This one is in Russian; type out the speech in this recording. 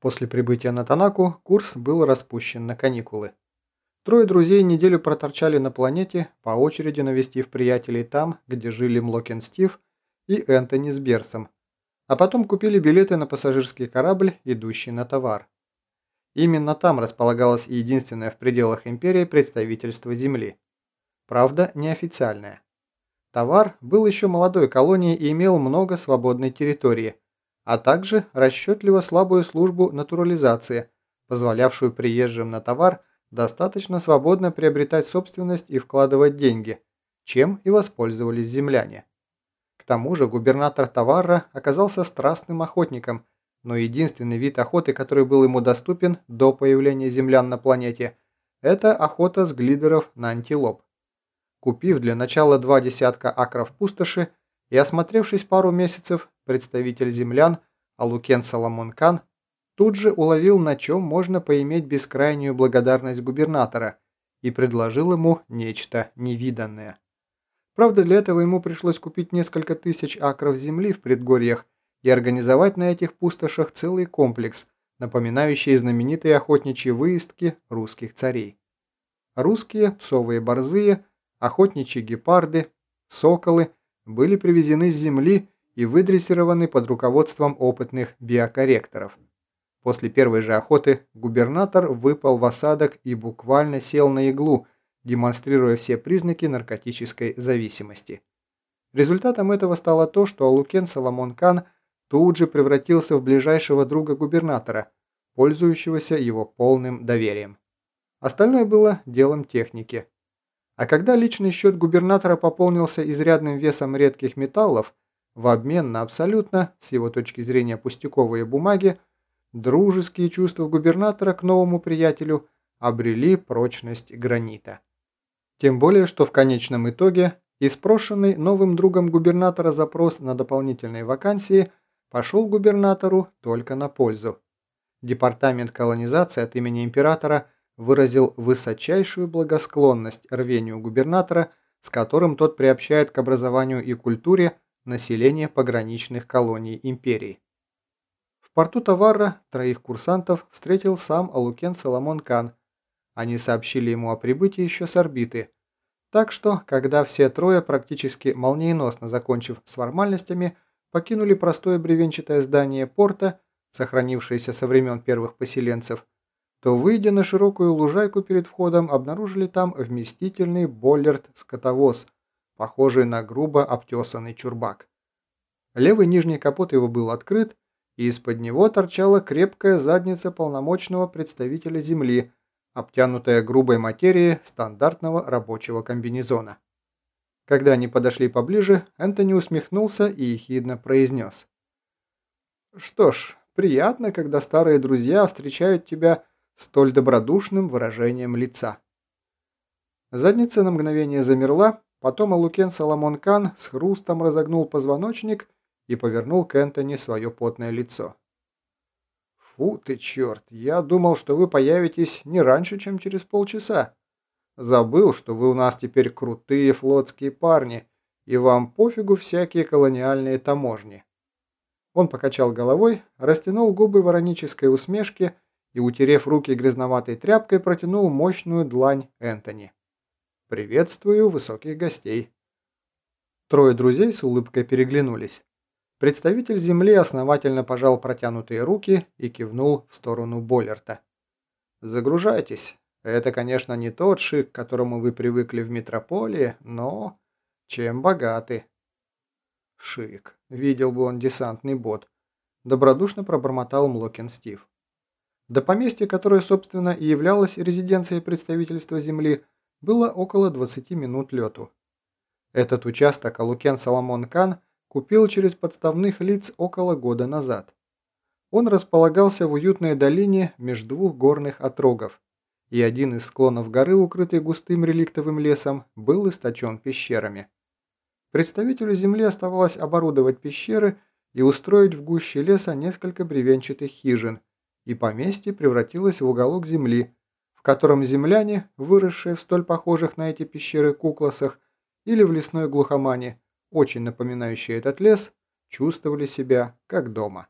После прибытия на Танаку курс был распущен на каникулы. Трое друзей неделю проторчали на планете, по очереди навестив приятелей там, где жили Млокен Стив и Энтони с Берсом, а потом купили билеты на пассажирский корабль, идущий на товар. Именно там располагалось единственное в пределах империи представительство Земли. Правда, неофициальное. Товар был еще молодой колонией и имел много свободной территории, а также расчетливо слабую службу натурализации, позволявшую приезжим на товар достаточно свободно приобретать собственность и вкладывать деньги, чем и воспользовались земляне. К тому же губернатор Таварра оказался страстным охотником, но единственный вид охоты, который был ему доступен до появления землян на планете, это охота с глидеров на антилоп. Купив для начала два десятка акров пустоши и осмотревшись пару месяцев, представитель землян Алукен Соломон Кан тут же уловил, на чем можно поиметь бескрайнюю благодарность губернатора и предложил ему нечто невиданное. Правда, для этого ему пришлось купить несколько тысяч акров земли в предгорьях и организовать на этих пустошах целый комплекс, напоминающий знаменитые охотничьи выездки русских царей. Русские псовые борзые, охотничьи гепарды, соколы были привезены с земли и выдрессированы под руководством опытных биокорректоров. После первой же охоты губернатор выпал в осадок и буквально сел на иглу, демонстрируя все признаки наркотической зависимости. Результатом этого стало то, что Алукен Соломон Кан тут же превратился в ближайшего друга губернатора, пользующегося его полным доверием. Остальное было делом техники. А когда личный счет губернатора пополнился изрядным весом редких металлов, в обмен на абсолютно, с его точки зрения, пустяковые бумаги, дружеские чувства губернатора к новому приятелю обрели прочность гранита. Тем более, что в конечном итоге испрошенный новым другом губернатора запрос на дополнительные вакансии пошел губернатору только на пользу. Департамент колонизации от имени императора выразил высочайшую благосклонность рвению губернатора, с которым тот приобщает к образованию и культуре население пограничных колоний империи. В порту Таварра троих курсантов встретил сам Алукен Соломон Кан. Они сообщили ему о прибытии еще с орбиты. Так что, когда все трое, практически молниеносно закончив с формальностями, покинули простое бревенчатое здание порта, сохранившееся со времен первых поселенцев, то, выйдя на широкую лужайку перед входом, обнаружили там вместительный боллерт-скотовоз – похожий на грубо обтесанный чурбак. Левый нижний капот его был открыт, и из-под него торчала крепкая задница полномочного представителя Земли, обтянутая грубой материей стандартного рабочего комбинезона. Когда они подошли поближе, Энтони усмехнулся и ехидно произнес. «Что ж, приятно, когда старые друзья встречают тебя столь добродушным выражением лица». Задница на мгновение замерла, Потом Алукен Соломон Кан с хрустом разогнул позвоночник и повернул к Энтони свое потное лицо. «Фу ты, черт! Я думал, что вы появитесь не раньше, чем через полчаса. Забыл, что вы у нас теперь крутые флотские парни, и вам пофигу всякие колониальные таможни». Он покачал головой, растянул губы в иронической усмешке и, утерев руки грязноватой тряпкой, протянул мощную длань Энтони. «Приветствую высоких гостей». Трое друзей с улыбкой переглянулись. Представитель Земли основательно пожал протянутые руки и кивнул в сторону Боллерта. «Загружайтесь. Это, конечно, не тот шик, к которому вы привыкли в метрополии, но чем богаты». «Шик. Видел бы он десантный бот», – добродушно пробормотал Млокин Стив. До поместья, которое, собственно, и являлось резиденцией представительства Земли, было около 20 минут лету. Этот участок Алукен Соломон Кан купил через подставных лиц около года назад. Он располагался в уютной долине между двух горных отрогов, и один из склонов горы, укрытый густым реликтовым лесом, был источен пещерами. Представителю земли оставалось оборудовать пещеры и устроить в гуще леса несколько бревенчатых хижин, и поместье превратилось в уголок земли, в котором земляне, выросшие в столь похожих на эти пещеры кукласах или в лесной глухомане, очень напоминающие этот лес, чувствовали себя как дома.